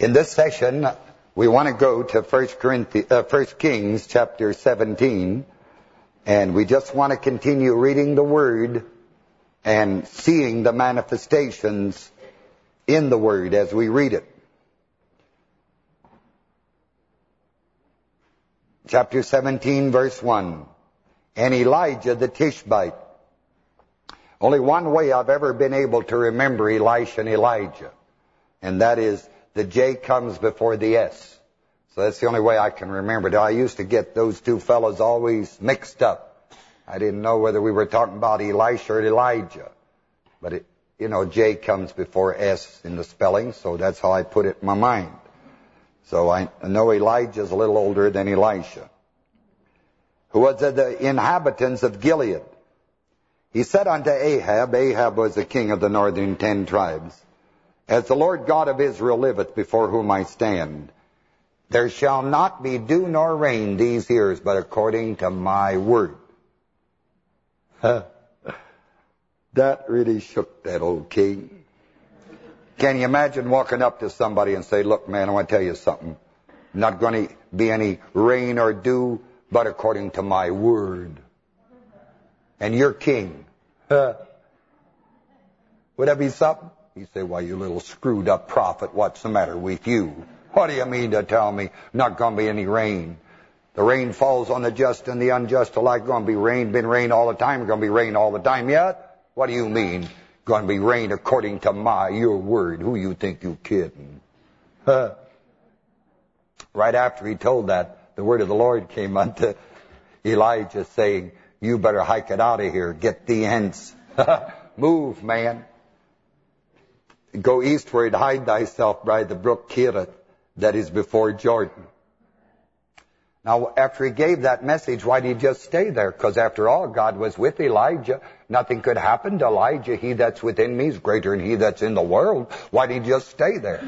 In this session, we want to go to 1 Corinthians, uh, 1 Kings chapter 17, and we just want to continue reading the Word and seeing the manifestations in the Word as we read it. Chapter 17, verse 1. And Elijah the Tishbite. Only one way I've ever been able to remember Elisha and Elijah, and that is the J comes before the S. So that's the only way I can remember it. I used to get those two fellows always mixed up. I didn't know whether we were talking about Elisha or Elijah. But, it, you know, J comes before S in the spelling, so that's how I put it in my mind. So I know Elijah's a little older than Elisha. Who was the inhabitants of Gilead. He said unto Ahab, Ahab was the king of the northern ten tribes, as the Lord God of Israel liveth, before whom I stand, there shall not be dew nor rain these years, but according to my word. that really shook that old king. Can you imagine walking up to somebody and say, look, man, I want to tell you something. Not going to be any rain or dew, but according to my word. And you're king. Would that be something? He said, why, you little screwed up prophet, what's the matter with you? What do you mean to tell me not going to be any rain? The rain falls on the just and the unjust alike. Going to be rain, been rain all the time. Going to be rain all the time yet? What do you mean? Going to be rain according to my, your word. Who you think you kidding? Huh. Right after he told that, the word of the Lord came unto Elijah saying, you better hike it out of here. Get the ends. Move, man. Go eastward, hide thyself by the brook Cherith that is before Jordan. Now, after he gave that message, why did he just stay there? Because after all, God was with Elijah. Nothing could happen to Elijah. He that's within me is greater than he that's in the world. Why did he just stay there?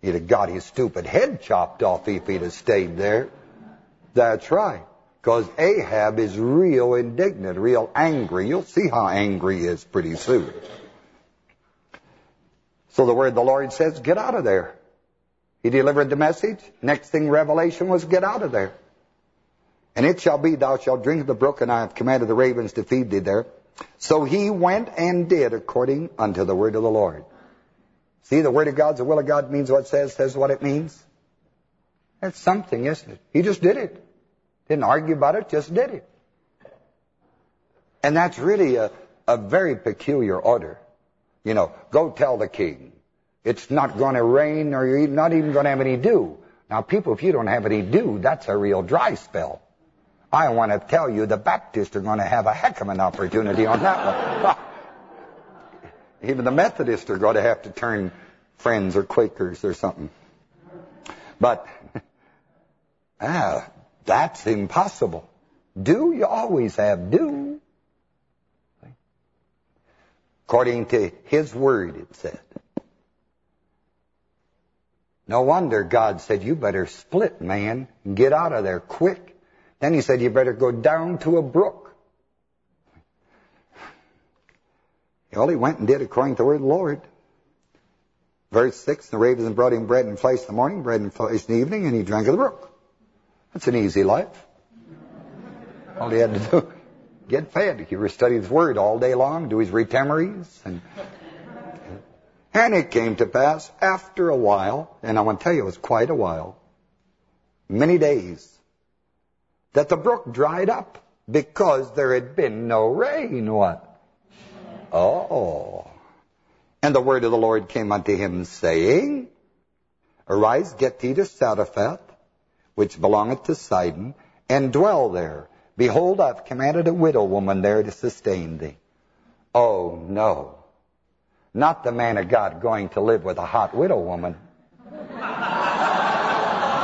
He'd have got his stupid head chopped off if he'd have stayed there. That's right. Because Ahab is real indignant, real angry. You'll see how angry he is pretty soon. So the word of the Lord says, get out of there. He delivered the message. Next thing revelation was get out of there. And it shall be, thou shalt drink of the brook, and I have commanded the ravens to feed thee there. So he went and did according unto the word of the Lord. See, the word of God's the will of God means what it says, says what it means. That's something, isn't it? He just did it. Didn't argue about it, just did it. And that's really a, a very peculiar order. You know, go tell the king. It's not going to rain or you're not even going to have any dew. Now, people, if you don't have any dew, that's a real dry spell. I want to tell you the Baptists are going to have a heck of an opportunity on that one. even the Methodists are going to have to turn friends or Quakers or something. But, ah, that's impossible. Do you always have do? According to his word, it said. No wonder God said, you better split, man, and get out of there quick. Then he said, you better go down to a brook. Well, he went and did according to the word of the Lord. Verse 6, the ravens brought him bread and flesh in the morning, bread and flesh in the evening, and he drank of the brook. That's an easy life. All he had to do, get fed. He study his word all day long, do his retemeries. And, and it came to pass after a while, and I want to tell you, it was quite a while, many days, that the brook dried up because there had been no rain. What? Oh. And the word of the Lord came unto him, saying, Arise, get thee to Zarephath, which belongeth to Sidon, and dwell there. Behold, I've commanded a widow woman there to sustain thee. Oh, no. Not the man of God going to live with a hot widow woman.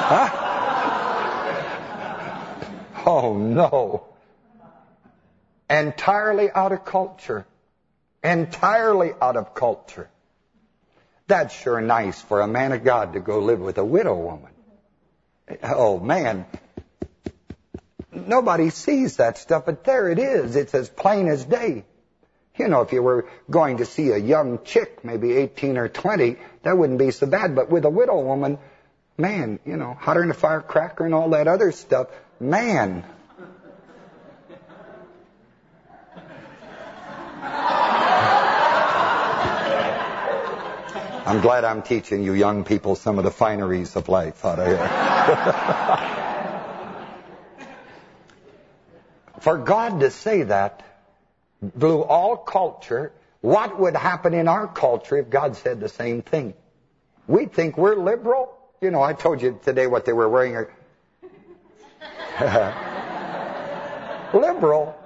huh? Oh, no. Entirely out of culture. Entirely out of culture. That's sure nice for a man of God to go live with a widow woman. Oh, man. Nobody sees that stuff, but there it is. It's as plain as day. You know, if you were going to see a young chick, maybe 18 or 20, that wouldn't be so bad. But with a widow woman, man, you know, hotter than a firecracker and all that other stuff, man. I'm glad I'm teaching you young people some of the fineries of life out of. For God to say that blew all culture. What would happen in our culture if God said the same thing? We think we're liberal. You know, I told you today what they were wearing. liberal.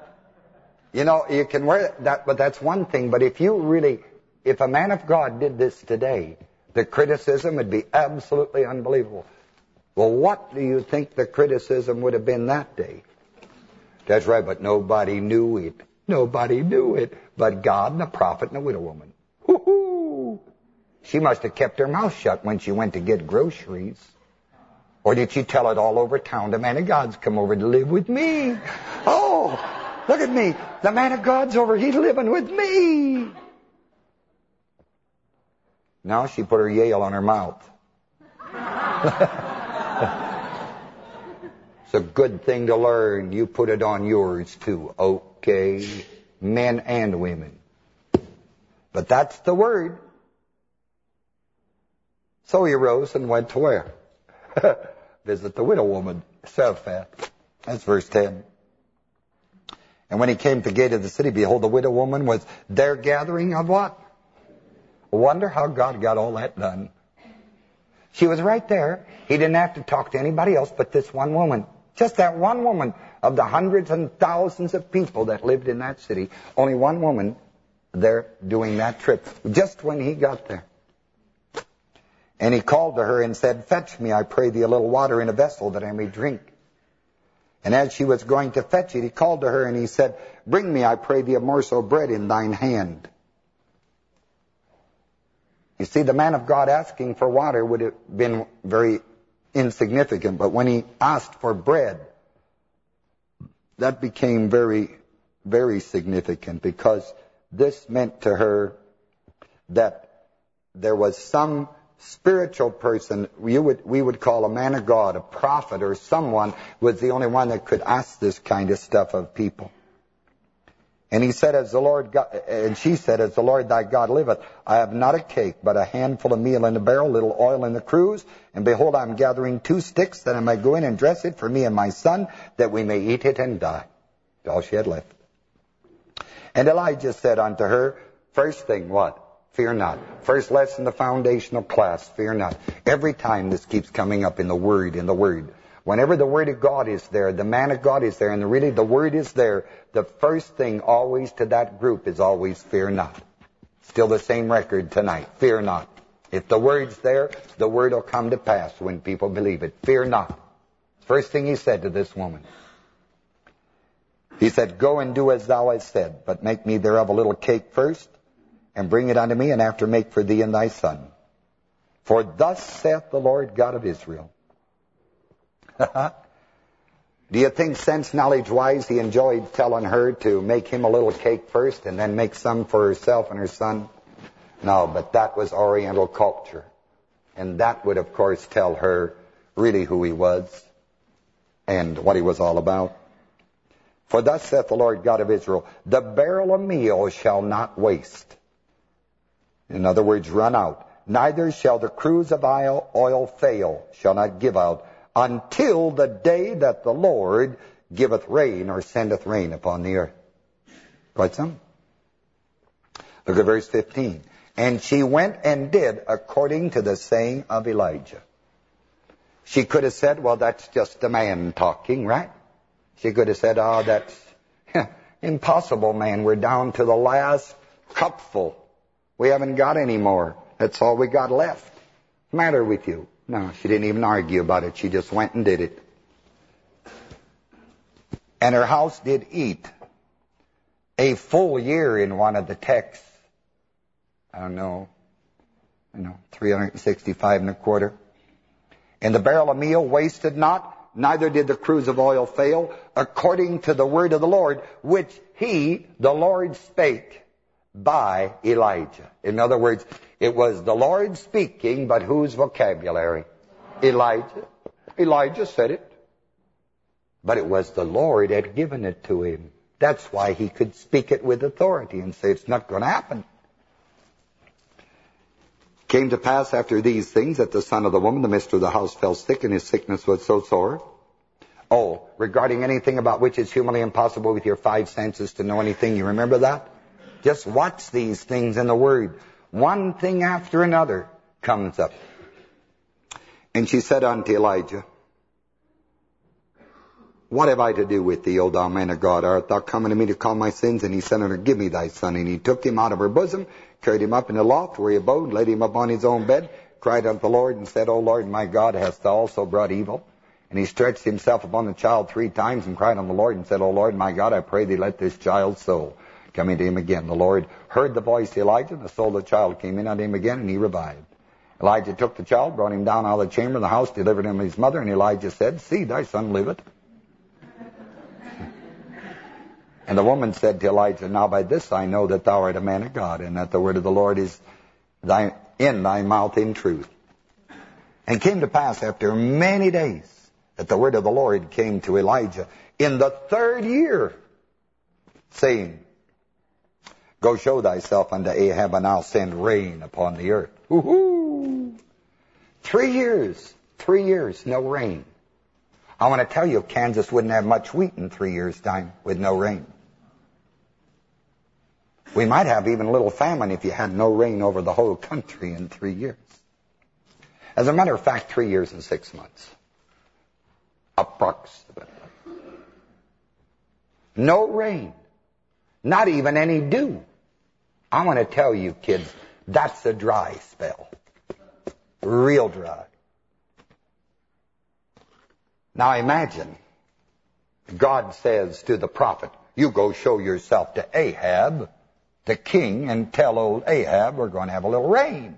You know, you can wear that, but that's one thing. But if you really, if a man of God did this today, the criticism would be absolutely unbelievable. Well, what do you think the criticism would have been that day? That's right, but nobody knew it. Nobody knew it but God and the prophet and the widow woman. Woo-hoo! She must have kept her mouth shut when she went to get groceries. Or did she tell it all over town? The man of God's come over to live with me. Oh, look at me. The man of God's over. He's living with me. Now she put her Yale on her mouth. it's a good thing to learn. You put it on yours too. Okay men and women. But that's the word. So he rose and went to where? Visit the widow woman, Zarephath. That's verse 10. And when he came to the gate of the city, behold, the widow woman was there gathering of what? Wonder how God got all that done. She was right there. He didn't have to talk to anybody else but this one woman. Just that one woman of the hundreds and thousands of people that lived in that city, only one woman there doing that trip, just when he got there. And he called to her and said, Fetch me, I pray thee, a little water in a vessel that I may drink. And as she was going to fetch it, he called to her and he said, Bring me, I pray thee, a morsel of bread in thine hand. You see, the man of God asking for water would have been very insignificant, but when he asked for bread, that became very, very significant because this meant to her that there was some spiritual person you would we would call a man of God, a prophet or someone was the only one that could ask this kind of stuff of people. And he said, as the Lord God, and she said, as the Lord thy God liveth, I have not a cake, but a handful of meal in the barrel, little oil in the cruse. And behold, I am gathering two sticks, that I may go in and dress it for me and my son, that we may eat it and die. That's all she had left. And Elijah said unto her, first thing, what? Fear not. First lesson, the foundational class, fear not. Every time this keeps coming up in the Word, in the Word. Whenever the Word of God is there, the man of God is there, and really the Word is there, the first thing always to that group is always fear not. Still the same record tonight. Fear not. If the Word's there, the Word will come to pass when people believe it. Fear not. First thing he said to this woman. He said, Go and do as thou hast said, but make me thereof a little cake first, and bring it unto me, and after make for thee and thy son. For thus saith the Lord God of Israel, Do you think sense knowledge wise he enjoyed telling her to make him a little cake first and then make some for herself and her son? No, but that was Oriental culture. And that would, of course, tell her really who he was and what he was all about. For thus saith the Lord God of Israel, the barrel of meal shall not waste. In other words, run out. Neither shall the cruse of oil fail, shall not give out, until the day that the Lord giveth rain or sendeth rain upon the earth. Quite some. Look at verse 15. And she went and did according to the saying of Elijah. She could have said, well, that's just a man talking, right? She could have said, oh, that's impossible, man. We're down to the last cupful. We haven't got any more. That's all we got left. matter with you? No, she didn't even argue about it. She just went and did it. And her house did eat a full year in one of the texts. I don't know, you know, 365 and a quarter. And the barrel of meal wasted not, neither did the cruse of oil fail, according to the word of the Lord, which he, the Lord, spake. by Elijah. In other words, it was the Lord speaking, but whose vocabulary? Elijah. Elijah said it. But it was the Lord had given it to him. That's why he could speak it with authority and say it's not going to happen. Came to pass after these things that the son of the woman, the mistress of the house, fell sick, and his sickness was so sore. Oh, regarding anything about which it's humanly impossible with your five senses to know anything, you remember that? Just watch these things in the Word. One thing after another comes up. And she said unto Elijah, What have I to do with thee, O thou man of God? Art thou coming to me to call my sins? And he said unto her, Give me thy son. And he took him out of her bosom, carried him up in the loft where he abode, laid him upon his own bed, cried unto the Lord, and said, O Lord my God, hast thou also brought evil? And he stretched himself upon the child three times and cried unto the Lord and said, O Lord my God, I pray thee, let this child's soul come into him again. The Lord heard the voice of Elijah, and the soul of the child came in on him again, and he revived. Elijah took the child, brought him down out of the chamber of the house, delivered him to his mother, and Elijah said, See, thy son liveth. and the woman said to Elijah, Now by this I know that thou art a man of God, and that the word of the Lord is thy, in thy mouth in truth. And came to pass after many days that the word of the Lord came to Elijah in the third year, saying, Go show thyself unto Ahab, and I'll send rain upon the earth. Three years, three years, no rain. I want to tell you, Kansas wouldn't have much wheat in three years' time with no rain. We might have even a little famine if you had no rain over the whole country in three years. As a matter of fact, three years and six months. Approximately. No rain. Not even any dew. I want to tell you, kids, that's a dry spell. Real dry. Now imagine, God says to the prophet, you go show yourself to Ahab, the king, and tell old Ahab we're going to have a little rain.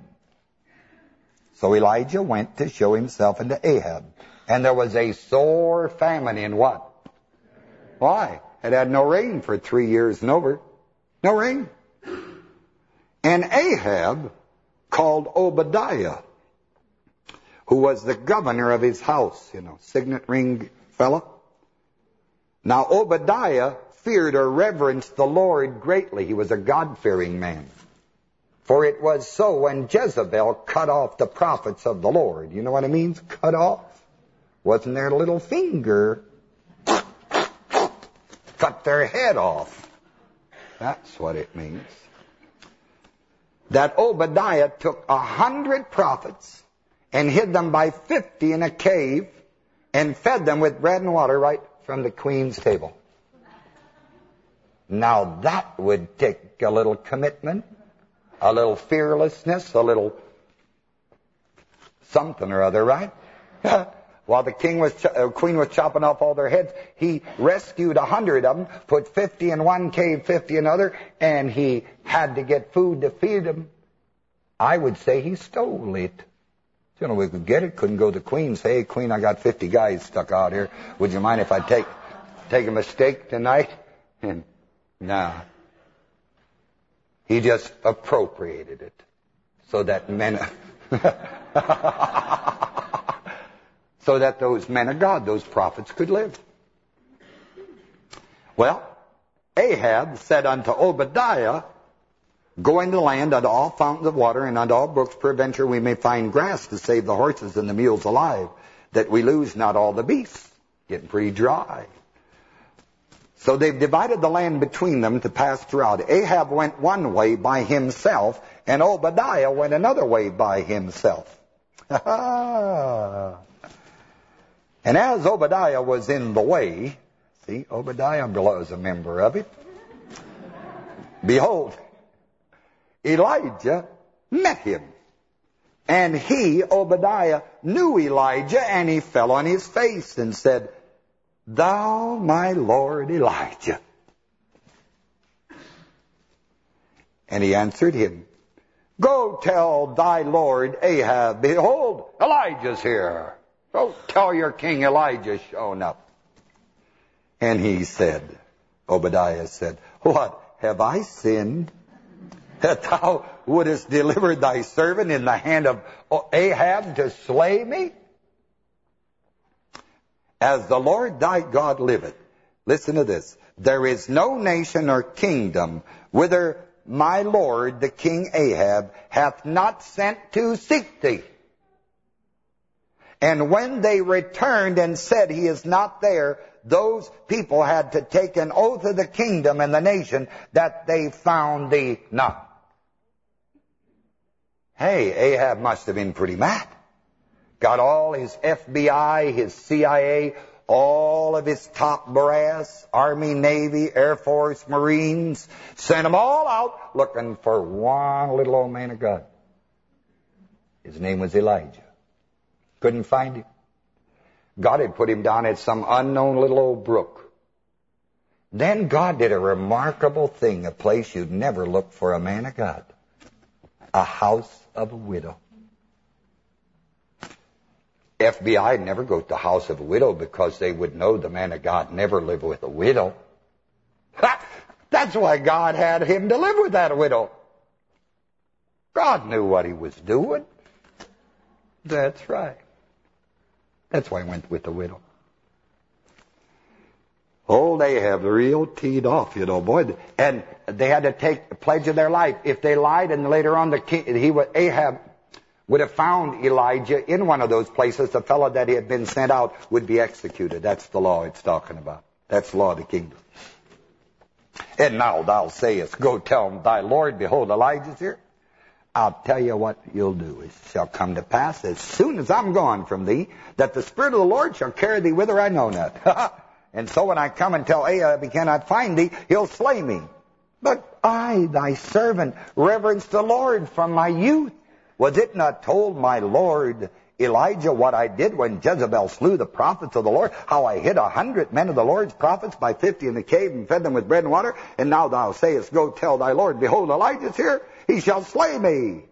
So Elijah went to show himself unto Ahab. And there was a sore famine in what? Why? It had no rain for three years and over. No rain. And Ahab called Obadiah, who was the governor of his house, you know, signet ring fella. Now Obadiah feared or reverenced the Lord greatly. He was a God-fearing man. For it was so when Jezebel cut off the prophets of the Lord. You know what it means, cut off? Wasn't their little finger cut their head off. That's what it means. That Obadiah took a hundred prophets and hid them by fifty in a cave and fed them with bread and water right from the queen's table. Now that would take a little commitment, a little fearlessness, a little something or other, right? While the king was, uh, queen was chopping off all their heads, he rescued a hundred of them, put 50 in one cave, 50 in another, and he had to get food to feed them. I would say he stole it. You know, we could get it, couldn't go to the queen, say, hey, queen, I got 50 guys stuck out here. Would you mind if I take, take a mistake tonight? And, nah. He just appropriated it so that men... so that those men of God, those prophets, could live. Well, Ahab said unto Obadiah, Go into the land unto all fountains of water and unto all brooks, peradventure we may find grass to save the horses and the mules alive, that we lose not all the beasts. Getting pretty dry. So they've divided the land between them to pass throughout. Ahab went one way by himself, and Obadiah went another way by himself. And as Obadiah was in the way, see, Obadiah was a member of it. Behold, Elijah met him. And he, Obadiah, knew Elijah, and he fell on his face and said, Thou, my Lord Elijah. And he answered him, Go tell thy Lord Ahab, Behold, Elijah's here. Go tell your king Elijah shown up. And he said, Obadiah said, What, have I sinned? that thou wouldest deliver thy servant in the hand of Ahab to slay me? As the Lord thy God liveth, listen to this, there is no nation or kingdom whither my lord the king Ahab hath not sent to seek thee. And when they returned and said he is not there, those people had to take an oath of the kingdom and the nation that they found thee not. Hey, Ahab must have been pretty mad. Got all his FBI, his CIA, all of his top brass, Army, Navy, Air Force, Marines, sent them all out looking for one little old man of God. His name was Elijah. Couldn't find him. God had put him down at some unknown little old brook. Then God did a remarkable thing, a place you'd never look for a man of God. A house of a widow. FBI never go to the house of a widow because they would know the man of God never lived with a widow. That's why God had him to live with that widow. God knew what he was doing. That's right. That's why I went with the widow. Oh, they have real teed off, you know, boy. And they had to take a pledge of their life. If they lied and later on the king, he would, Ahab would have found Elijah in one of those places, the fellow that he had been sent out would be executed. That's the law it's talking about. That's the law of the kingdom. And now thou sayest, go tell thy Lord, behold, Elijah's here. I'll tell you what you'll do. It shall come to pass as soon as I'm gone from thee, that the Spirit of the Lord shall carry thee whither I know not. and so when I come and tell Ahab he cannot find thee, he'll slay me. But I, thy servant, reverence the Lord from my youth. Was it not told my Lord Elijah what I did when Jezebel slew the prophets of the Lord, how I hid a hundred men of the Lord's prophets by fifty in the cave and fed them with bread and water? And now thou sayest, Go tell thy Lord, behold, Elijah's here he shall slay me.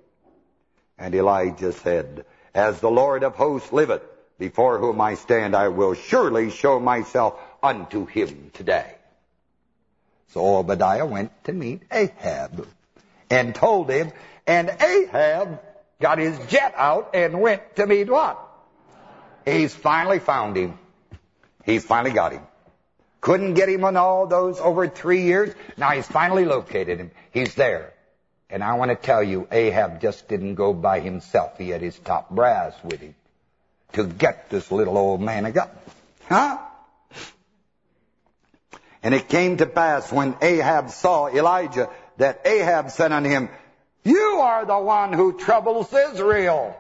And Elijah said, As the Lord of hosts liveth, before whom I stand, I will surely show myself unto him today. So Obadiah went to meet Ahab and told him, and Ahab got his jet out and went to meet what? He's finally found him. He's finally got him. Couldn't get him in all those over three years. Now he's finally located him. He's there. And I want to tell you, Ahab just didn't go by himself. He had his top brass with him to get this little old man of God. Huh? And it came to pass when Ahab saw Elijah that Ahab said unto him, You are the one who troubles Israel.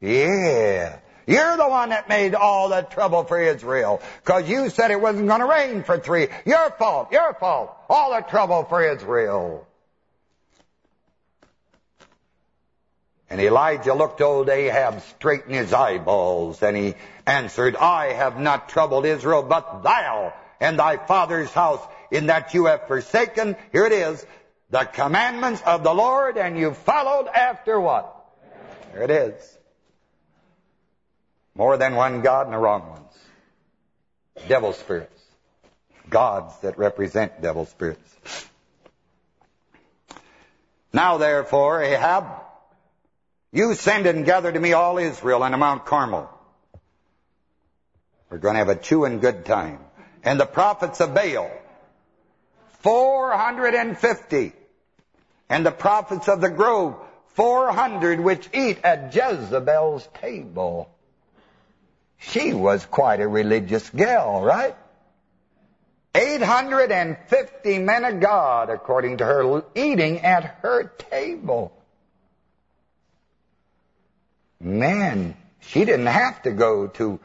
Yeah. You're the one that made all the trouble for Israel. Because you said it wasn't going to rain for three. Your fault. Your fault. All the trouble for Israel. And Elijah looked old Ahab straight in his eyeballs, and he answered, I have not troubled Israel, but thou and thy father's house, in that you have forsaken, here it is, the commandments of the Lord, and you followed after what? There it is. More than one God and the wrong ones. Devil spirits. Gods that represent devil spirits. Now therefore, Ahab, you send and gather to me all Israel unto Mount Carmel. We're going to have a chewing good time. And the prophets of Baal, 450. And the prophets of the grove, 400, which eat at Jezebel's table. She was quite a religious gal, right? 850 men of God, according to her, eating at her table. Man, she didn't have to go to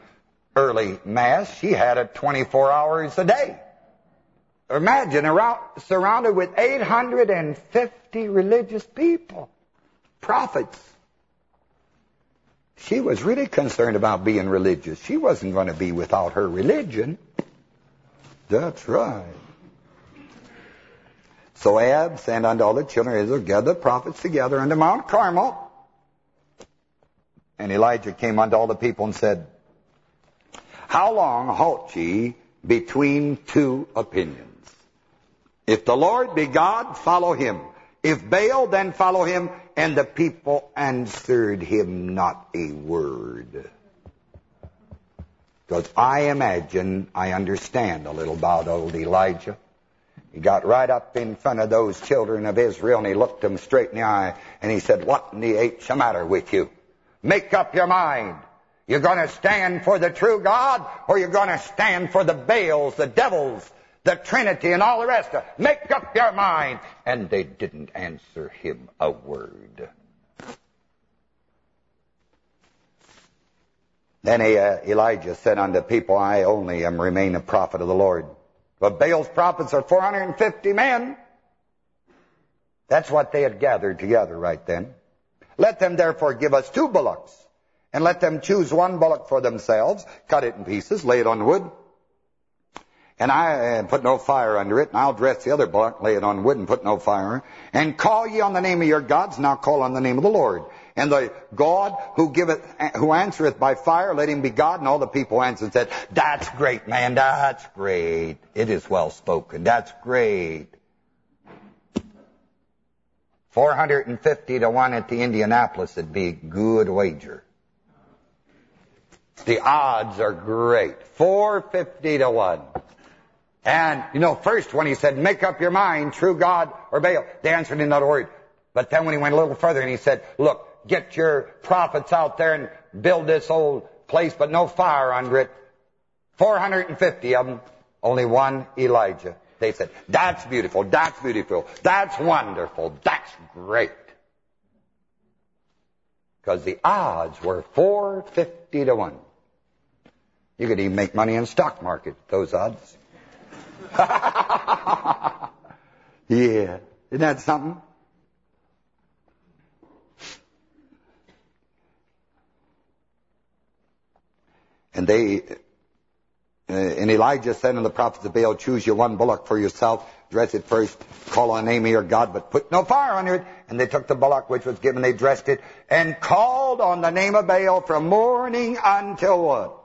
early mass. She had it 24 hours a day. Imagine around, surrounded with 850 religious people, prophets. She was really concerned about being religious. She wasn't going to be without her religion. That's right. So Ahab sent unto all the children of Israel, gather the prophets together unto Mount Carmel, and Elijah came unto all the people and said, How long halt ye between two opinions? If the Lord be God, follow him. If Baal, then follow him. And the people answered him not a word. Because I imagine I understand a little about old Elijah. He got right up in front of those children of Israel and he looked them straight in the eye and he said, what in the H's the matter with you? Make up your mind. You're going to stand for the true God or you're going to stand for the Baals, the devils, the Trinity, and all the rest. Make up your mind. And they didn't answer him a word. Then uh, Elijah said unto people, I only am remain a prophet of the Lord. But Baal's prophets are 450 men. That's what they had gathered together right then. Let them therefore give us two bullocks, and let them choose one bullock for themselves, cut it in pieces, lay it on wood, and I uh, put no fire under it, and I'll dress the other bullock, lay it on wood, and put no fire, and call ye on the name of your gods, and I'll call on the name of the Lord. And the God who giveth, who answereth by fire, let him be God. And all the people answered and said, That's great, man, that's great. It is well spoken, that's great. 450 to 1 at the Indianapolis would be a good wager. The odds are great. 450 to 1. And, you know, first when he said, make up your mind, true God or Baal, they answered in that word. But then when he went a little further and he said, look, get your prophets out there and build this old place, but no fire under it. 450 of them, only one Elijah. They said, that's beautiful, that's beautiful, that's wonderful, that's great. Because the odds were 450 to 1. You could even make money in stock market, those odds. yeah. Isn't that something? And they, Uh, and Elijah said unto the prophets of Baal, choose you one bullock for yourself, dress it first, call on the name of your God, but put no fire under it. And they took the bullock which was given, they dressed it, and called on the name of Baal from morning until what?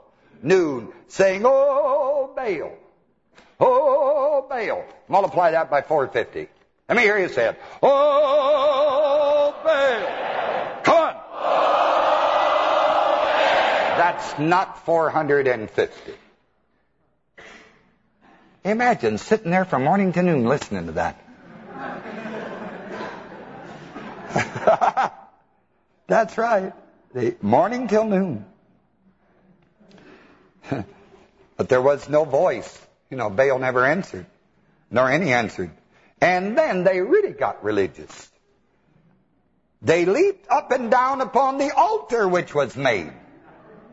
Noon, saying, Oh, Baal, oh, Baal. Multiply that by 450. Let me hear you say it. Oh, Baal. Come on. That's not 450. Imagine sitting there from morning to noon listening to that. That's right. The morning till noon. but there was no voice. You know, Baal never answered, nor any answered. And then they really got religious. They leaped up and down upon the altar which was made.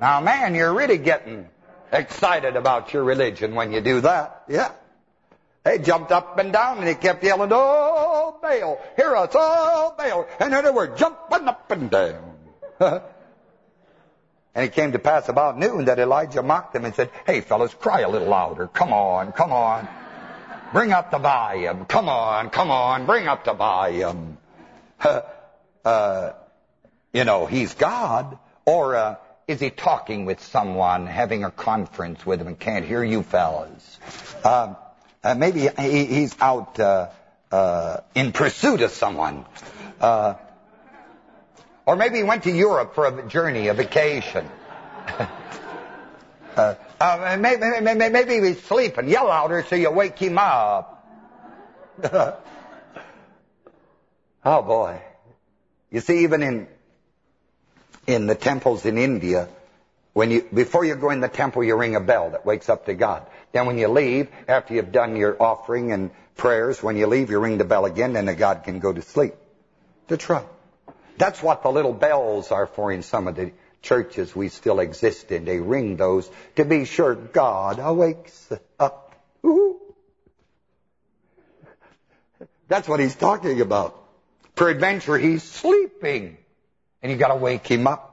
Now, man, you're really getting excited about your religion when you do that. Yeah. They jumped up and down and they kept yelling, Oh, Baal, hear us, oh, Baal. And then they were jumping up and down. and it came to pass about noon that Elijah mocked them and said, Hey, fellas, cry a little louder. Come on, come on. Bring up the volume. Come on, come on, bring up the volume. uh, you know, he's God. Or uh, is he talking with someone, having a conference with him and can't hear you fellas? Uh, uh, maybe he, he's out uh, uh, in pursuit of someone. Uh, or maybe he went to Europe for a journey, a vacation. Uh, uh, maybe, maybe, maybe he's sleeping. Yell louder so you wake him up. oh, boy. You see, even in in the temples in India, when you before you go in the temple, you ring a bell that wakes up to God. Then when you leave, after you've done your offering and prayers, when you leave, you ring the bell again, and the God can go to sleep. To try. That's what the little bells are for in some of the churches we still exist in. They ring those to be sure God awakes up. Ooh. That's what he's talking about. Peradventure, he's sleeping and you got to wake him up.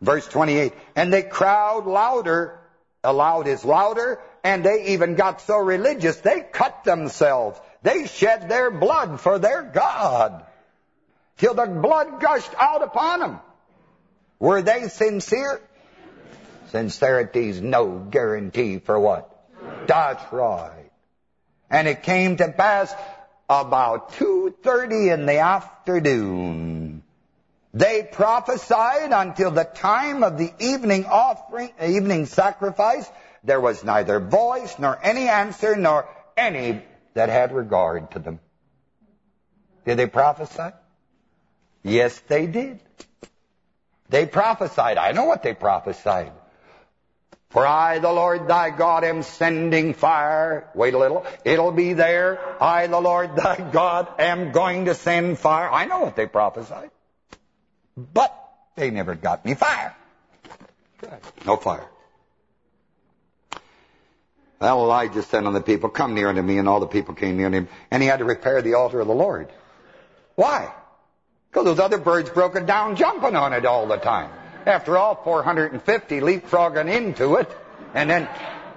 Verse 28, and they crowd louder, aloud is louder, and they even got so religious, they cut themselves. They shed their blood for their God, till the blood gushed out upon them. Were they sincere? Sincerity's no guarantee for what? That's right. And it came to pass about 2.30 in the afternoon. They prophesied until the time of the evening offering, evening sacrifice. There was neither voice, nor any answer, nor any that had regard to them. Did they prophesy? Yes, they did. They prophesied. I know what they prophesied. For I, the Lord thy God, am sending fire. Wait a little. It'll be there. I, the Lord thy God, am going to send fire. I know what they prophesied. But they never got any fire. No fire. Well, Elijah said unto the people, Come near unto me, and all the people came near him. And he had to repair the altar of the Lord. Why? Because those other birds broke it down jumping on it all the time. After all, 450 leapfrogging into it, and then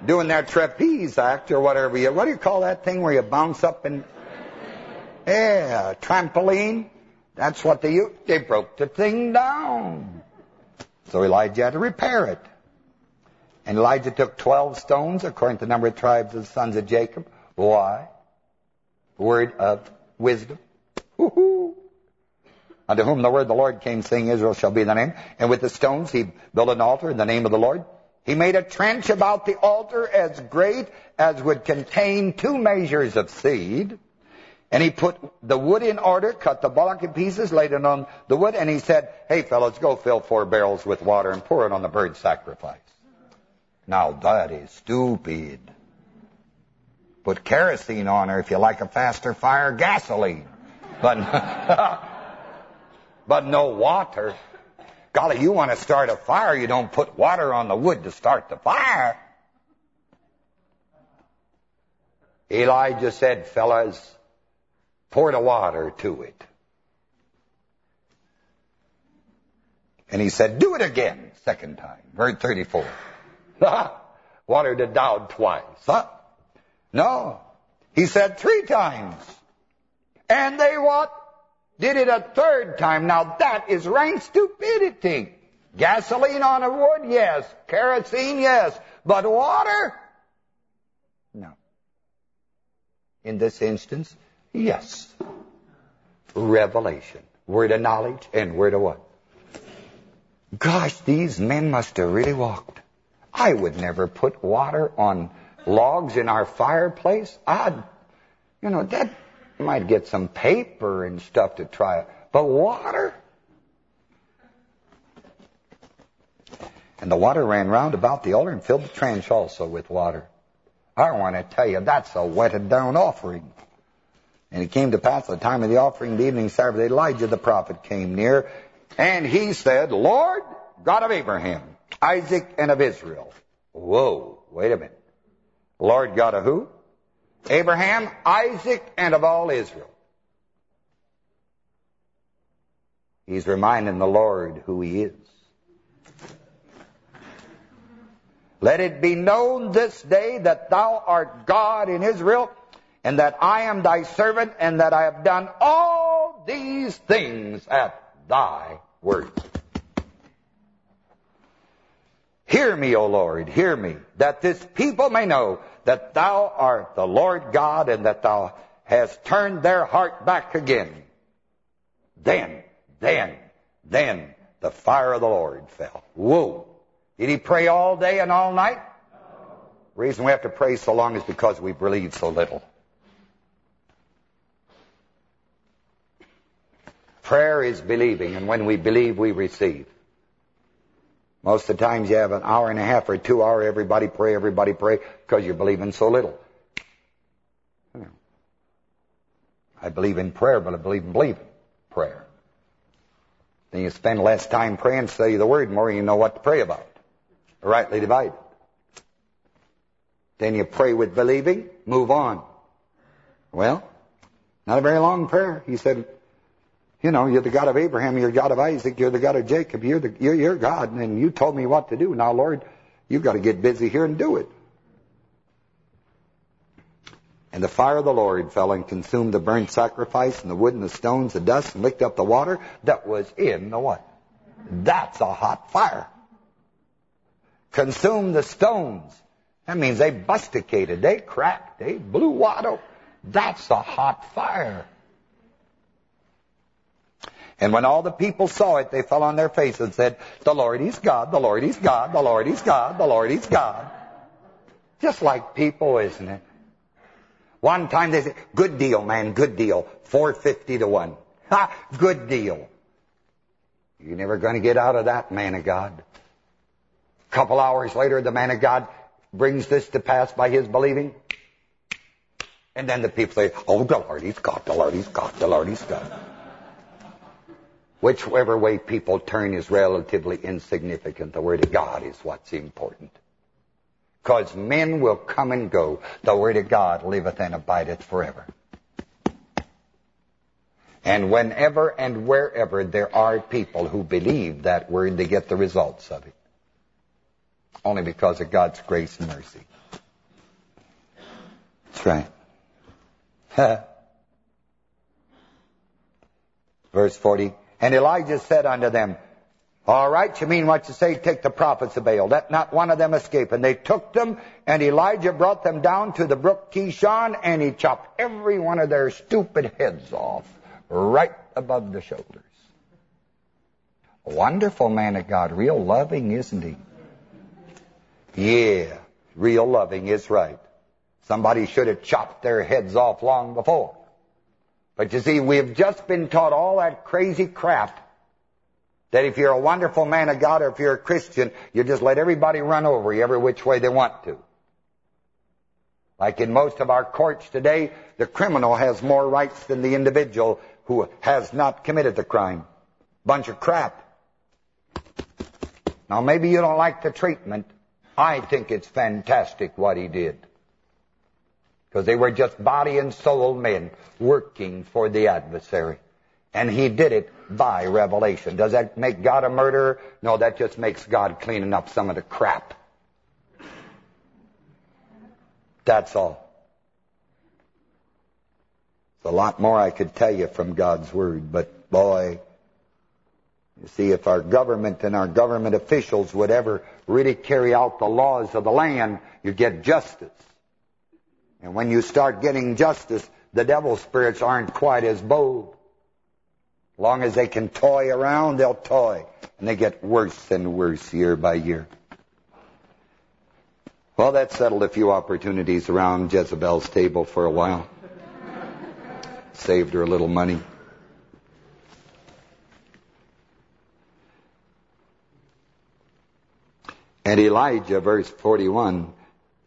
doing that trapeze act or whatever you, what do you call that thing where you bounce up and, yeah, trampoline. That's what they. They broke the thing down. So Elijah had to repair it. And Elijah took 12 stones, according to the number of tribes of the sons of Jacob. Why? Word of wisdom. Unto whom the word of the Lord came, saying, Israel shall be the name. And with the stones he built an altar in the name of the Lord. He made a trench about the altar as great as would contain two measures of seed. And he put the wood in order, cut the bullock in pieces, laid it on the wood, and he said, hey, fellows, go fill four barrels with water and pour it on the bird sacrifice. Now, that is stupid. Put kerosene on her if you like a faster fire, gasoline. But, but no water. Golly, you want to start a fire, you don't put water on the wood to start the fire. Elijah said, fellas, pour the water to it. And he said, do it again, second time, verse 34. Watered it down twice, huh? No. He said three times. And they what? Did it a third time. Now that is rank stupidity. Gasoline on a wood, yes. Kerosene, yes. But water? No. In this instance, yes. Revelation. Word of knowledge and word of what? Gosh, these men must have really walked. I would never put water on logs in our fireplace. I'd, you know, that might get some paper and stuff to try. But water? And the water ran round about the altar and filled the trench also with water. I want to tell you, that's a wetted down offering. And it came to pass at the time of the offering, the evening service, Elijah the prophet came near, and he said, Lord, God of Abraham, Isaac, and of Israel. Whoa, wait a minute. Lord God of who? Abraham, Isaac, and of all Israel. He's reminding the Lord who he is. Let it be known this day that thou art God in Israel, and that I am thy servant, and that I have done all these things at thy word. Hear me, O Lord, hear me, that this people may know that thou art the Lord God and that thou hast turned their heart back again. Then, then, then the fire of the Lord fell. Whoa. Did he pray all day and all night? No. reason we have to pray so long is because we believe so little. Prayer is believing, and when we believe, we receive. Most of the times you have an hour and a half or two hour, everybody pray, everybody pray, because you're believing so little. I believe in prayer, but I believe in believing prayer. Then you spend less time praying, study the Word more, you know what to pray about. Rightly divided. Then you pray with believing, move on. Well, not a very long prayer. He said, you know, you're the God of Abraham, you're the God of Isaac, you're the God of Jacob, you're, the, you're, you're God, and you told me what to do. Now, Lord, you've got to get busy here and do it. And the fire of the Lord fell and consumed the burnt sacrifice and the wood and the stones, the dust, and licked up the water that was in the what? That's a hot fire. Consumed the stones That means they busticated, they cracked, they blew open. That's a hot fire. And when all the people saw it, they fell on their faces and said, the Lord is God, the Lord is God, the Lord is God, the Lord is God. Just like people, isn't it? One time they said, good deal, man, good deal. 450 to 1. Ha, good deal. You're never going to get out of that, man of God. A couple hours later, the man of God brings this to pass by his believing. And then the people say, oh, the Lord, he's God, the Lord, he's God, the Lord, he's God. Whichever way people turn is relatively insignificant. The Word of God is what's important. Because men will come and go. The Word of God liveth and abideth forever. And whenever and wherever there are people who believe that Word, they get the results of it. Only because of God's grace and mercy. That's right. Verse 40. And Elijah said unto them, All right, you mean what you say, take the prophets of Baal. Let not one of them escape. And they took them, and Elijah brought them down to the brook Kishon, and he chopped every one of their stupid heads off, right above the shoulders. Wonderful man of God, real loving, isn't he? Yeah, real loving is right. Somebody should have chopped their heads off long before. But you see, we've just been taught all that crazy crap that if you're a wonderful man of God or if you're a Christian, you just let everybody run over you every which way they want to. Like in most of our courts today, the criminal has more rights than the individual who has not committed the crime. Bunch of crap. Now maybe you don't like the treatment. I think it's fantastic what he did. Because they were just body and soul men working for the adversary. And he did it by revelation. Does that make God a murderer? No, that just makes God cleaning up some of the crap. That's all. There's a lot more I could tell you from God's Word, but boy, you see, if our government and our government officials would ever really carry out the laws of the land, you get justice. And when you start getting justice, the devil spirits aren't quite as bold. Long as they can toy around, they'll toy. And they get worse and worse year by year. Well, that settled a few opportunities around Jezebel's table for a while. Saved her a little money. And Elijah, verse 41,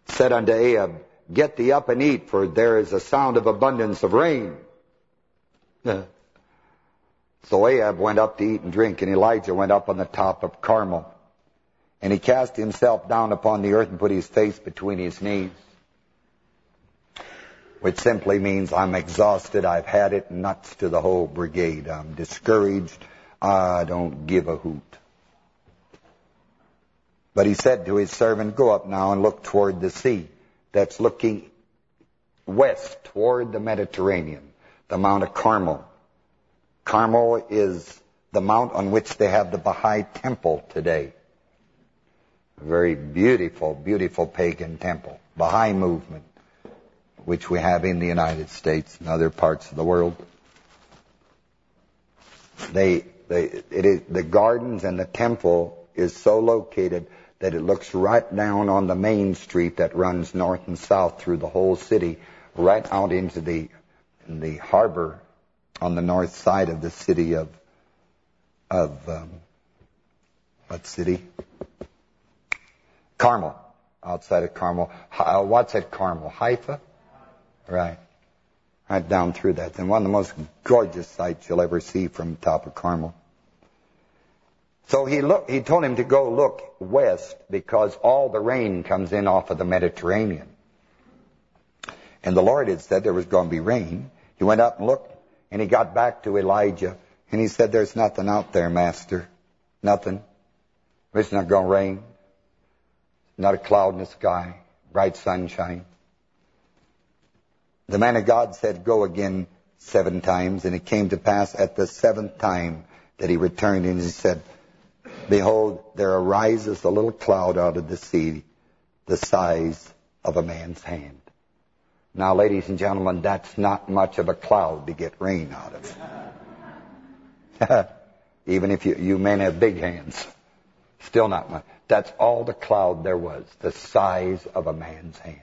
said unto Ahab, Get thee up and eat, for there is a sound of abundance of rain. So Ahab went up to eat and drink, and Elijah went up on the top of Carmel. And he cast himself down upon the earth and put his face between his knees. Which simply means, I'm exhausted, I've had it, nuts to the whole brigade. I'm discouraged, I don't give a hoot. But he said to his servant, Go up now and look toward the sea that's looking west toward the Mediterranean, the Mount of Carmel. Carmel is the mount on which they have the Baha'i temple today. A very beautiful, beautiful pagan temple. Baha'i movement, which we have in the United States and other parts of the world. They, they, it is, the gardens and the temple is so located that it looks right down on the main street that runs north and south through the whole city, right out into the the harbor on the north side of the city of of um, what city? Carmel, outside of Carmel. Uh, what's at Carmel? Haifa, right? Right down through that. And one of the most gorgeous sights you'll ever see from the top of Carmel. So he look, he told him to go look west because all the rain comes in off of the Mediterranean. And the Lord had said there was going to be rain. He went up and looked, and he got back to Elijah, and he said, there's nothing out there, Master. Nothing. It's not going to rain. Not a cloud in the sky. Bright sunshine. The man of God said, go again seven times, and it came to pass at the seventh time that he returned, and he said, Behold, there arises a little cloud out of the sea, the size of a man's hand. Now, ladies and gentlemen, that's not much of a cloud to get rain out of. Even if you, you men have big hands. Still not much. That's all the cloud there was, the size of a man's hand.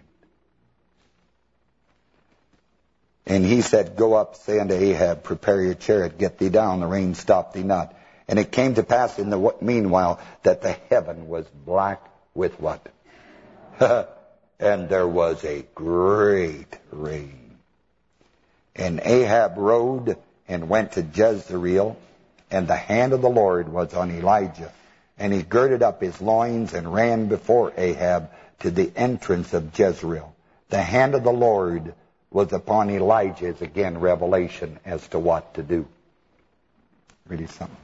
And he said, Go up, say unto Ahab, prepare your chariot, get thee down, the rain stop thee not. And it came to pass in the meanwhile that the heaven was black with what? and there was a great rain. And Ahab rode and went to Jezreel, and the hand of the Lord was on Elijah. And he girded up his loins and ran before Ahab to the entrance of Jezreel. The hand of the Lord was upon Elijah again revelation as to what to do. Really something.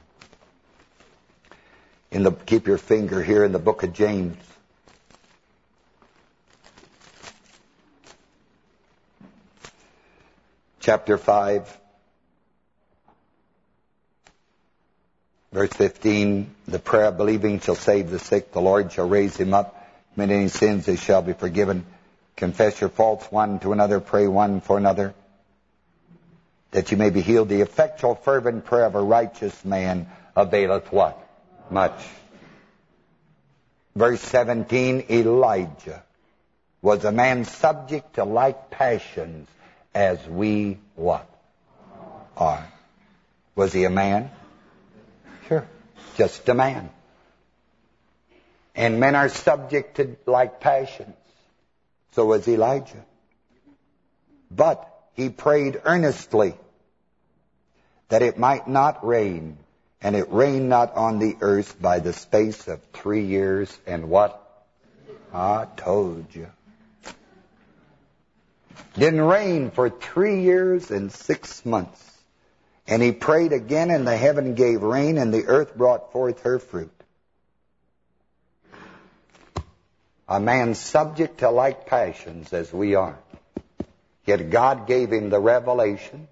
In the keep your finger here in the book of James. Chapter 5. Verse 15, the prayer of believing shall save the sick. The Lord shall raise him up. Many sins they shall be forgiven. Confess your faults one to another. Pray one for another. That you may be healed. The effectual fervent prayer of a righteous man availeth what? Much. Verse 17, Elijah was a man subject to like passions as we what? Are. Was he a man? Sure. Just a man. And men are subject to like passions. So was Elijah. But he prayed earnestly that it might not rain, and it rained not on the earth by the space of three years and what? I told you. Didn't rain for three years and six months. And he prayed again, and the heaven gave rain, and the earth brought forth her fruit. A man subject to like passions as we are. Yet God gave him the revelation,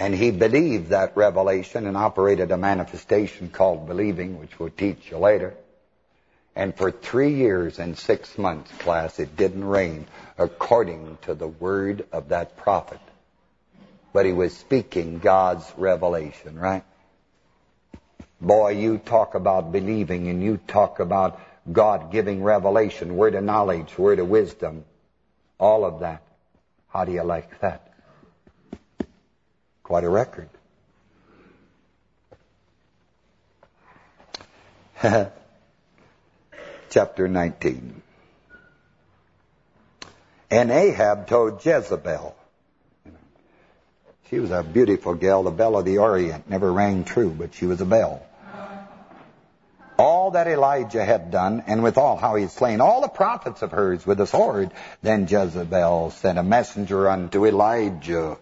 and he believed that revelation and operated a manifestation called believing, which we'll teach you later. And for three years and six months, class, it didn't rain according to the word of that prophet but he was speaking God's revelation, right? Boy, you talk about believing and you talk about God giving revelation, word of knowledge, word of wisdom, all of that. How do you like that? Quite a record. Chapter 19. And Ahab told Jezebel, she was a beautiful gal, the belle of the Orient. Never rang true, but she was a belle. All that Elijah had done, and withal how he had slain all the prophets of hers with a sword, then Jezebel sent a messenger unto Elijah,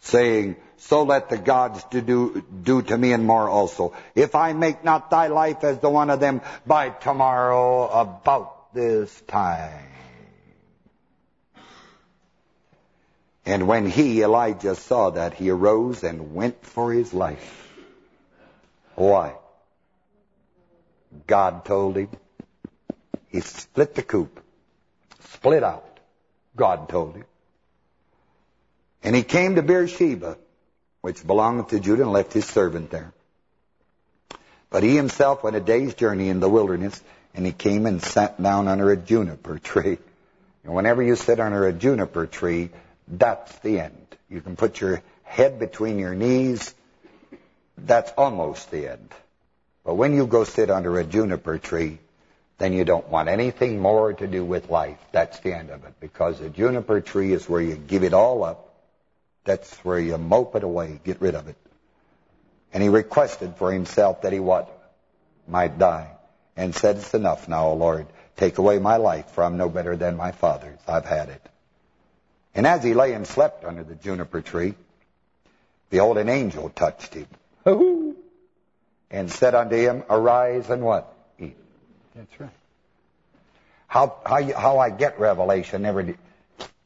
saying, So let the gods do, do to me and more also, if I make not thy life as the one of them by tomorrow about this time. And when he, Elijah, saw that, he arose and went for his life. Why? God told him. He split the coop. Split out. God told him. And he came to Beersheba, which belongeth to Judah, and left his servant there. But he himself went a day's journey in the wilderness, and he came and sat down under a juniper tree. And whenever you sit under a juniper tree, that's the end. You can put your head between your knees. That's almost the end. But when you go sit under a juniper tree, then you don't want anything more to do with life. That's the end of it. Because a juniper tree is where you give it all up. That's where you mope it away, get rid of it. And he requested for himself that he what? Might die. And said, it's enough now, O Lord. Take away my life, for I'm no better than my father's. I've had it. And as he lay and slept under the juniper tree, behold, an angel touched him. And said unto him, Arise and what? Eat. That's right. How, how, how I get revelation never,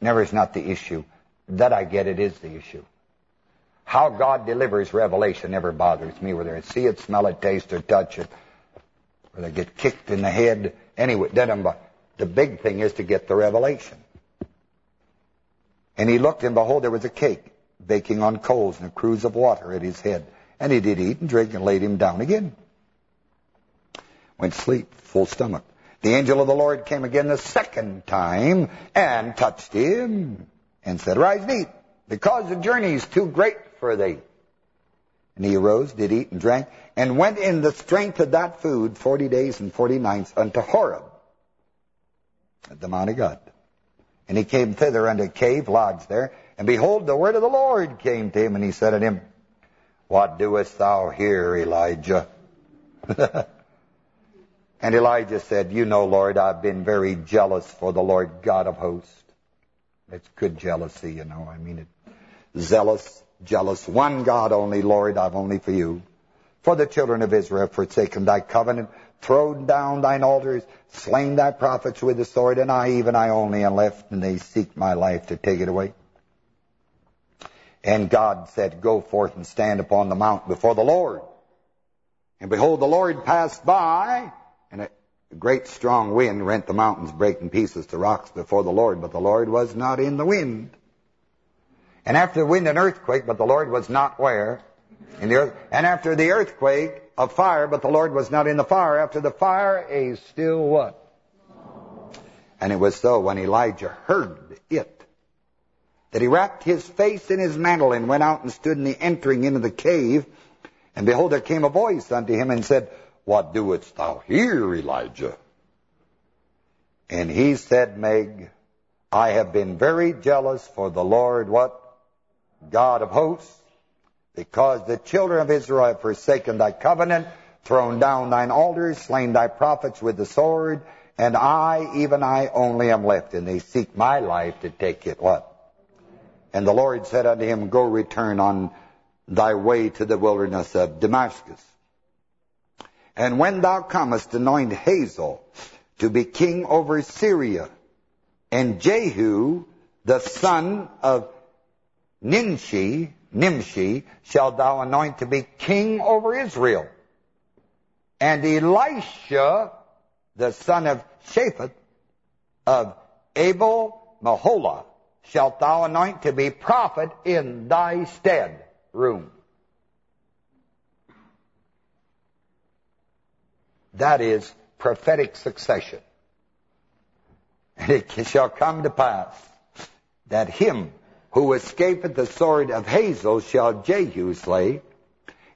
never is not the issue. That I get it is the issue. How God delivers revelation never bothers me, whether I see it, smell it, taste, or touch it, whether I get kicked in the head, Anyway, the big thing is to get the revelation. And he looked, and behold, there was a cake baking on coals and a cruse of water at his head. And he did eat and drink and laid him down again. Went sleep, full stomach. The angel of the Lord came again the second time and touched him and said, Rise and eat, because the journey is too great for thee. And he arose, did eat and drank, and went in the strength of that food forty days and forty nights unto Horeb, at the Mount of God. And he came thither unto a cave, lodged there, and behold, the word of the Lord came to him, and he said unto him, What doest thou here, Elijah? and Elijah said, You know, Lord, I've been very jealous for the Lord God of hosts. It's good jealousy, you know. I mean it. Zealous, jealous. One God only, Lord, I've only for you. For the children of Israel have forsaken thy covenant, thrown down thine altars, slain thy prophets with the sword, and I, even I only, am left, and they seek my life to take it away. And God said, Go forth and stand upon the mount before the Lord. And behold, the Lord passed by, and a great strong wind rent the mountains, breaking pieces to rocks before the Lord, but the Lord was not in the wind. And after the wind, an earthquake, but the Lord was not where? In the earth. And after the earthquake, a fire, but the Lord was not in the fire. After the fire, a still what? And it was so when Elijah heard it, that he wrapped his face in his mantle and went out and stood in the entering into the cave. And behold, there came a voice unto him and said, What doest thou here, Elijah? And he said, Meg, I have been very jealous for the Lord, what? God of hosts, because the children of Israel have forsaken thy covenant, thrown down thine altars, slain thy prophets with the sword, and I, even I only am left, and they seek my life to take it what? And the Lord said unto him, Go return on thy way to the wilderness of Damascus. And when thou comest, anoint Hazael to be king over Syria, and Jehu, the son of Nimshi, Nimshi, shalt thou anoint to be king over Israel. And Elisha, the son of Shaphat, of Abel Meholah, shalt thou anoint to be prophet in thy stead room. That is prophetic succession. And it shall come to pass that him who escapeth the sword of Hazael shall Jehu slay,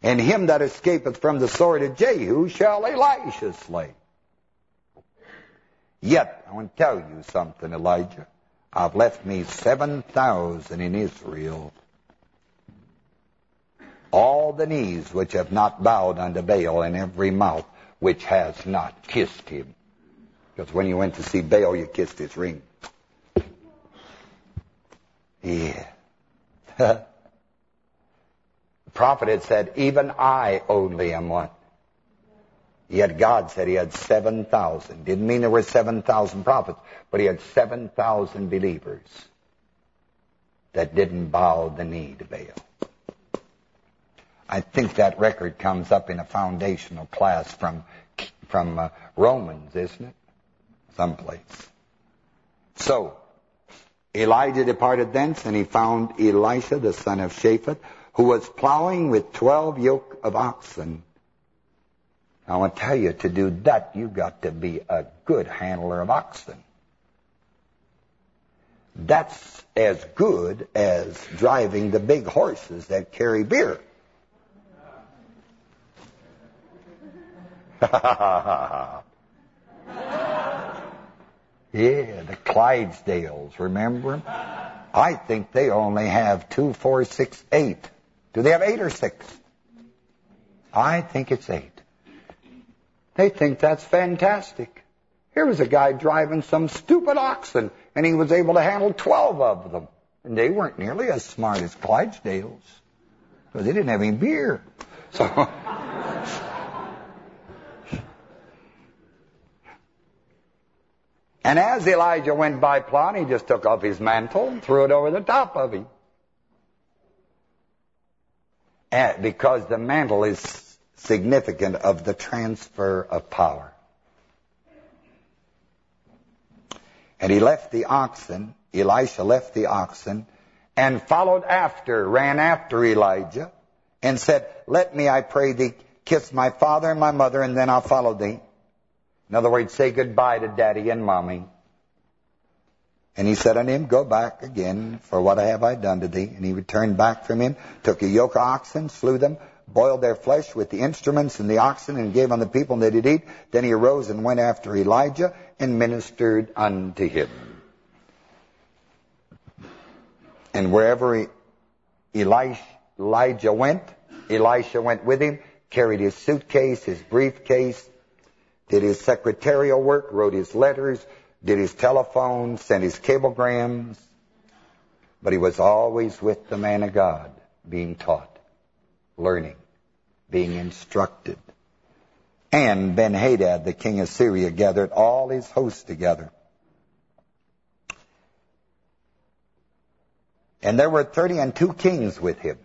and him that escapeth from the sword of Jehu shall Elisha slay. Yet, I want to tell you something, Elijah. I've left me 7,000 in Israel. All the knees which have not bowed unto Baal, and every mouth which has not kissed him. Because when you went to see Baal, you kissed his ring. Yeah. the prophet had said, even I only am one. Yet God said he had 7,000. Didn't mean there were 7,000 prophets, but he had 7,000 believers that didn't bow the knee to Baal. I think that record comes up in a foundational class from from uh, Romans, isn't it? Someplace. So, Elijah departed thence, and he found Elisha, the son of Shaphat, who was plowing with twelve yoke of oxen I want to tell you, to do that, you've got to be a good handler of oxen. That's as good as driving the big horses that carry beer. yeah, the Clydesdales, remember them? I think they only have two, four, six, eight. Do they have eight or six? I think it's eight. They think that's fantastic. Here was a guy driving some stupid oxen, and he was able to handle 12 of them. And they weren't nearly as smart as Clydesdales, because they didn't have any beer. So, and as Elijah went by Plon, he just took off his mantle and threw it over the top of him. And because the mantle is significant of the transfer of power. And he left the oxen, Elisha left the oxen, and followed after, ran after Elijah, and said, Let me, I pray thee, kiss my father and my mother, and then I'll follow thee. In other words, say goodbye to daddy and mommy. And he said unto him, Go back again, for what have I done to thee? And he returned back from him, took a yoke of oxen, slew them, boiled their flesh with the instruments and the oxen, and gave unto the people, and they did eat. Then he arose and went after Elijah, and ministered unto him. And wherever Elijah went, Elisha went with him, carried his suitcase, his briefcase, did his secretarial work, wrote his letters, did his telephone, sent his cablegrams. But he was always with the man of God, being taught, learning, being instructed. And Ben-Hadad, the king of Syria, gathered all his hosts together. And there were thirty and two kings with him,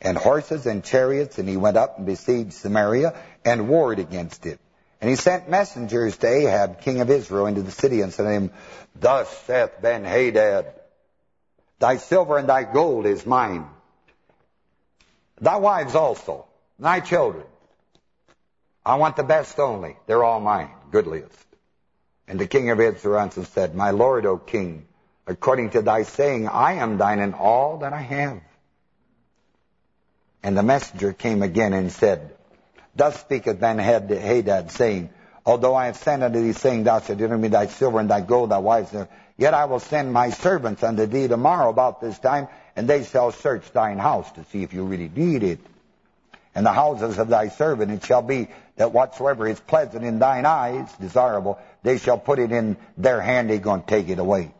and horses and chariots, and he went up and besieged Samaria and warred against it. And he sent messengers to Ahab, king of Israel, into the city and said to him, Thus saith Ben-Hadad, Thy silver and thy gold is mine, thy wives also, thy children. I want the best only. They're all mine, goodliest. And the king of Israel answered and said, My lord, O king, according to thy saying, I am thine in all that I have. And the messenger came again and said, Thus speaketh Ben-Hadad, saying, Although I have sent unto thee, saying, Thou shalt deliver me thy silver and thy gold, thy wives, yet I will send my servants unto thee tomorrow about this time, and they shall search thine house to see if you really need it. And the houses of thy servant, it shall be that whatsoever is pleasant in thine eyes, desirable, they shall put it in their hand, they're going to take it away.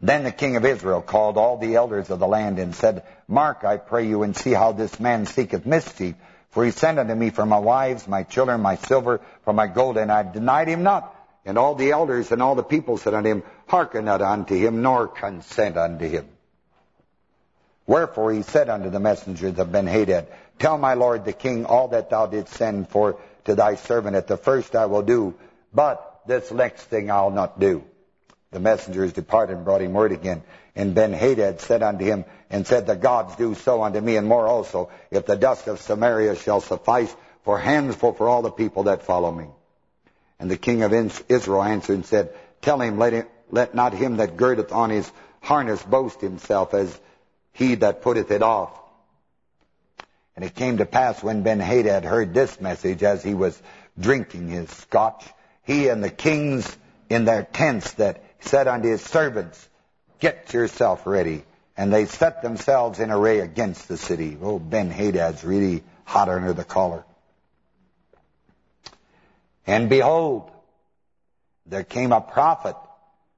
Then the king of Israel called all the elders of the land and said, Mark, I pray you, and see how this man seeketh mischief, for he sent unto me for my wives, my children, my silver, for my gold, and I denied him not. And all the elders and all the people said unto him, Hearken not unto him, nor consent unto him. Wherefore he said unto the messengers of Ben-Hadad, Tell my lord the king all that thou didst send for to thy servant. At the first I will do, but this next thing I'll not do. The messengers departed and brought him word again. And Ben-Hadad said unto him, and said, The gods do so unto me, and more also, if the dust of Samaria shall suffice for handsful for all the people that follow me. And the king of Israel answered and said, Tell him, let, him, let not him that girdeth on his harness boast himself as he that putteth it off. And it came to pass when Ben-Hadad heard this message as he was drinking his scotch, he and the kings in their tents that said unto his servants, Get yourself ready. And they set themselves in array against the city. Oh, Ben-Hadad's really hot under the collar. And behold, there came a prophet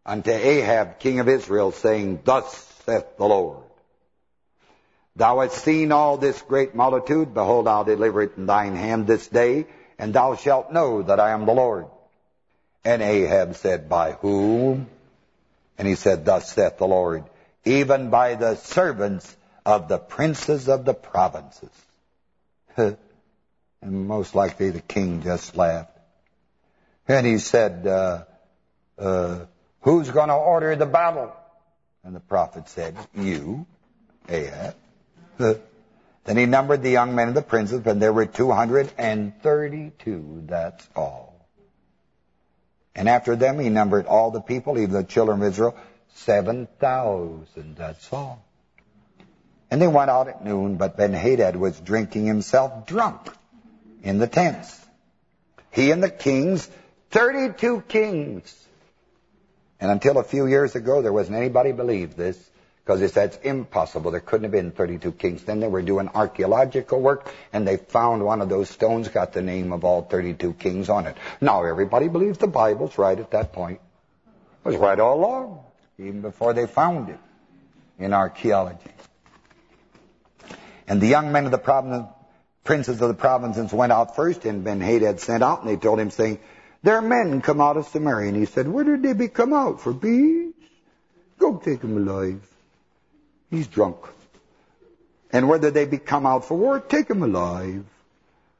unto Ahab, king of Israel, saying, Thus saith the Lord, Thou hast seen all this great multitude, behold, I'll deliver it in thine hand this day, and thou shalt know that I am the Lord. And Ahab said, By whom? And he said, Thus saith the Lord, even by the servants of the princes of the provinces. and most likely the king just laughed. And he said, uh, uh, who's going to order the battle? And the prophet said, you, Ahab. then he numbered the young men of the princes, and there were 232, that's all. And after them he numbered all the people, even the children of Israel, 7,000, that's all. And they went out at noon, but Ben-Hadad was drinking himself drunk in the tents. He and the kings, 32 kings. And until a few years ago, there wasn't anybody believed this because they said it's impossible. There couldn't have been 32 kings. Then they were doing archaeological work, and they found one of those stones got the name of all 32 kings on it. Now everybody believes the Bible's right at that point. It was right all along, even before they found it in archaeology. And the young men of the province, princes of the provinces went out first, and Ben-Hadad sent out, and they told him, saying, Their men come out of Samaria. And he said, Where did they be come out? For bees? Go take them alive. He's drunk. And whether they be come out for war, take him alive.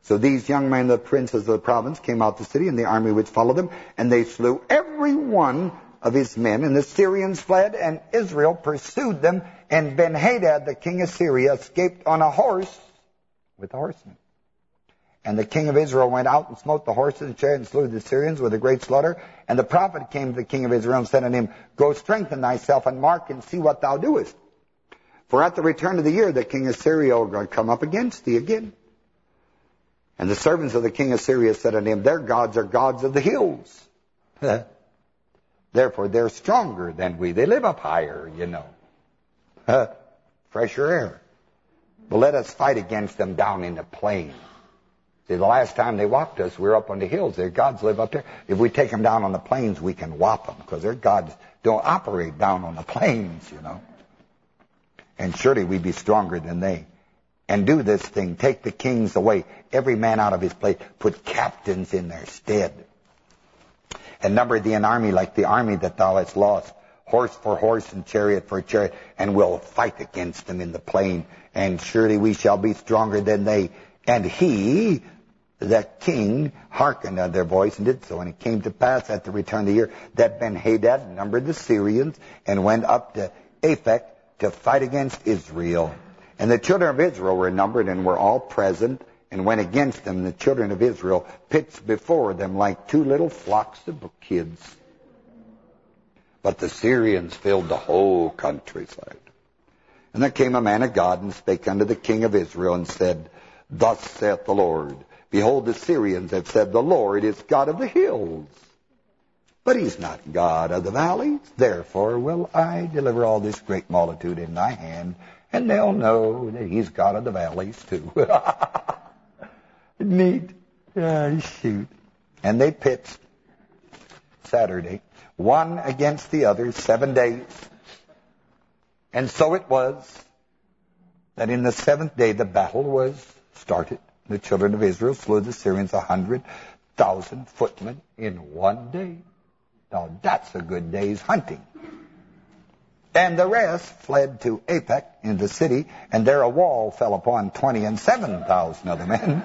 So these young men, the princes of the province, came out the city, and the army which followed them, and they slew every one of his men, and the Syrians fled, and Israel pursued them, and Ben-Hadad, the king of Syria, escaped on a horse with a horsemen. And the king of Israel went out and smote the horses and chariots and slew the Syrians with a great slaughter. And the prophet came to the king of Israel and said unto him, Go strengthen thyself and mark and see what thou doest. For at the return of the year the king of Syria will come up against thee again. And the servants of the king of Syria said unto him, Their gods are gods of the hills. Therefore they're stronger than we. They live up higher, you know. Fresher air. But let us fight against them down in the plain. See, the last time they whopped us, we were up on the hills. Their gods live up there. If we take them down on the plains, we can whop them because their gods don't operate down on the plains, you know. And surely we'd be stronger than they. And do this thing. Take the kings away. Every man out of his place. Put captains in their stead. And number thee an army like the army that thou hast lost. Horse for horse and chariot for chariot. And we'll fight against them in the plain. And surely we shall be stronger than they. And he the king hearkened unto their voice and did so. And it came to pass at the return of the year that Ben-Hadad numbered the Syrians and went up to Aphek to fight against Israel. And the children of Israel were numbered and were all present and went against them. The children of Israel pitched before them like two little flocks of kids. But the Syrians filled the whole countryside. And there came a man of God and spake unto the king of Israel and said, Thus saith the Lord, Behold, the Syrians have said, The Lord is God of the hills. But he's not God of the valleys. Therefore will I deliver all this great multitude in thy hand, and they'll know that he's God of the valleys too. Neat. Ah, shoot. And they pitched Saturday, one against the other, seven days. And so it was that in the seventh day the battle was started. The children of Israel slew the Syrians a hundred thousand footmen in one day. Now that's a good day's hunting. And the rest fled to Aphek in the city, and there a wall fell upon twenty and seven thousand of the men.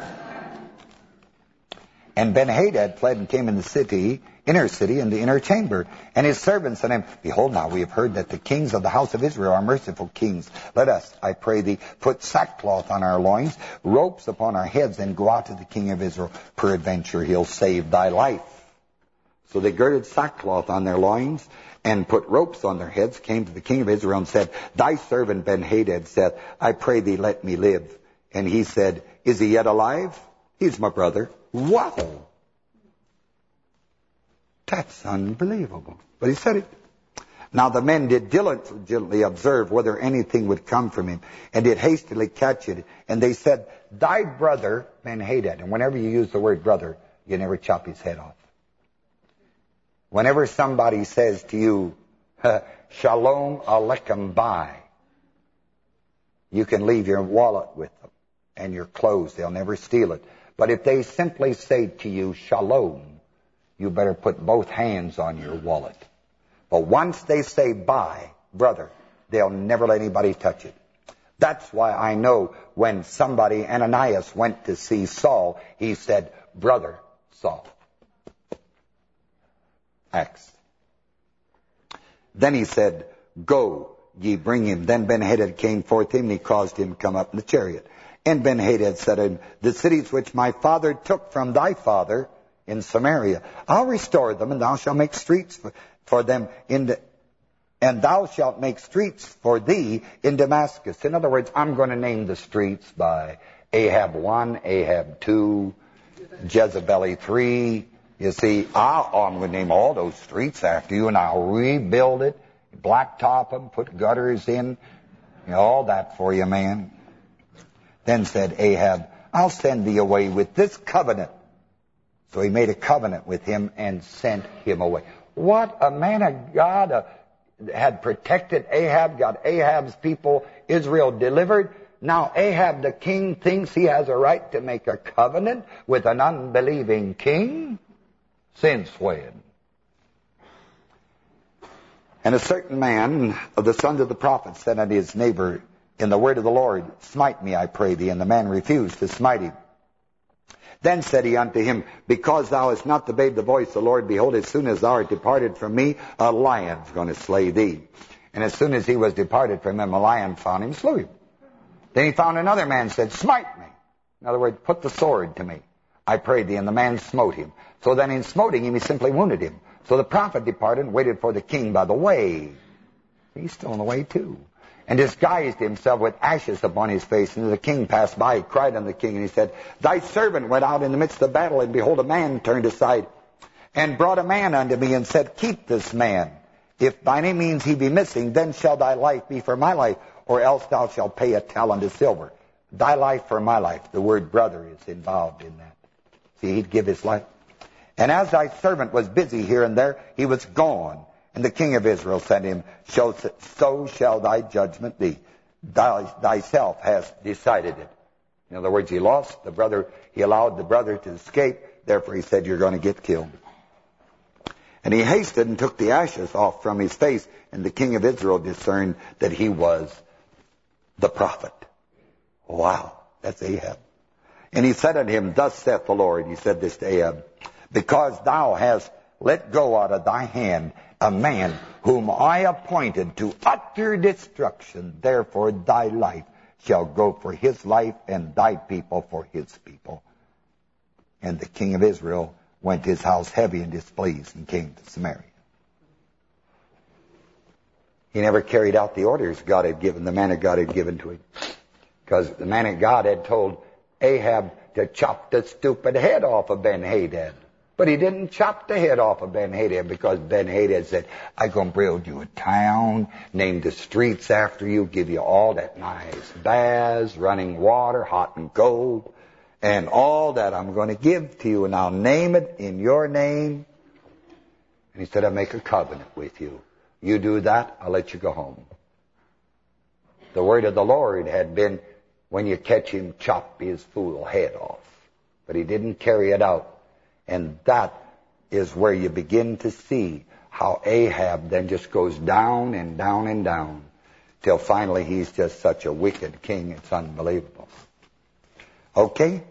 And Ben-Hadad fled and came in the city, inner city, in the inner chamber. And his servants said him, Behold now, we have heard that the kings of the house of Israel are merciful kings. Let us, I pray thee, put sackcloth on our loins, ropes upon our heads, and go out to the king of Israel. Peradventure he'll save thy life. So they girded sackcloth on their loins and put ropes on their heads, came to the king of Israel and said, Thy servant Ben-Hadad said, I pray thee, let me live. And he said, Is he yet alive? He's my brother. Wow. That's unbelievable. But he said it. Now the men did diligently observe whether anything would come from him, and did hastily catch it. And they said, Thy brother, Ben-Hadad. And whenever you use the word brother, you never chop his head off. Whenever somebody says to you, Shalom Aleichem, bye, you can leave your wallet with them and your clothes. They'll never steal it. But if they simply say to you, shalom, you better put both hands on your wallet. But once they say bye, brother, they'll never let anybody touch it. That's why I know when somebody, Ananias, went to see Saul, he said, brother Saul. Acts. Then he said, go, ye bring him. Then Ben-Hadad came forth him, and he caused him to come up in the chariot. And Ben-Hadad said to him, The cities which my father took from thy father in Samaria, I'll restore them, and thou shalt make streets for, for them in the, and thou shalt make streets for thee in Damascus. In other words, I'm going to name the streets by Ahab 1, Ahab 2, Jezebel 3. You see, I'll, I'm going to name all those streets after you, and I'll rebuild it, blacktop them, put gutters in, you know, all that for you, man. Then said Ahab, I'll send thee away with this covenant. So he made a covenant with him and sent him away. What a man of God uh, had protected Ahab, got Ahab's people, Israel delivered. Now Ahab the king thinks he has a right to make a covenant with an unbelieving king? Since when? And a certain man of the sons of the prophets said unto his neighbor, in the word of the Lord, smite me, I pray thee. And the man refused to smite him. Then said he unto him, Because thou hast not obeyed the voice of the Lord, behold, as soon as thou art departed from me, a lion's going to slay thee. And as soon as he was departed from him, a lion found him, slew him. Then he found another man, said, Smite me. In other words, put the sword to me. I prayed thee, and the man smote him. So then in smoting him, he simply wounded him. So the prophet departed and waited for the king by the way. He's still on the way too and disguised himself with ashes upon his face. And the king passed by, he cried unto the king, and he said, Thy servant went out in the midst of battle, and behold, a man turned aside, and brought a man unto me, and said, Keep this man. If by any means he be missing, then shall thy life be for my life, or else thou shalt pay a talent of silver. Thy life for my life. The word brother is involved in that. See, he'd give his life. And as thy servant was busy here and there, he was gone. And the king of Israel said to him, So shall thy judgment be. Thou thyself hast decided it. In other words, he lost the brother. He allowed the brother to escape. Therefore, he said, you're going to get killed. And he hasted and took the ashes off from his face. And the king of Israel discerned that he was the prophet. Wow, that's Ahab. And he said unto him, Thus saith the Lord, he said this to Ahab, Because thou hast let go out of thy hand a man whom I appointed to utter destruction. Therefore thy life shall go for his life and thy people for his people. And the king of Israel went to his house heavy and displeased and came to Samaria. He never carried out the orders God had given, the man of God had given to him. Because the man of God had told Ahab to chop the stupid head off of Ben-Hadad. But he didn't chop the head off of Ben-Hadad because Ben-Hadad said, I'm going to build you a town, name the streets after you, give you all that nice baths, running water, hot and cold, and all that I'm going to give to you, and I'll name it in your name. And he said, I'll make a covenant with you. You do that, I'll let you go home. The word of the Lord had been, when you catch him, chop his fool head off. But he didn't carry it out. And that is where you begin to see how Ahab then just goes down and down and down till finally he's just such a wicked king, it's unbelievable. Okay?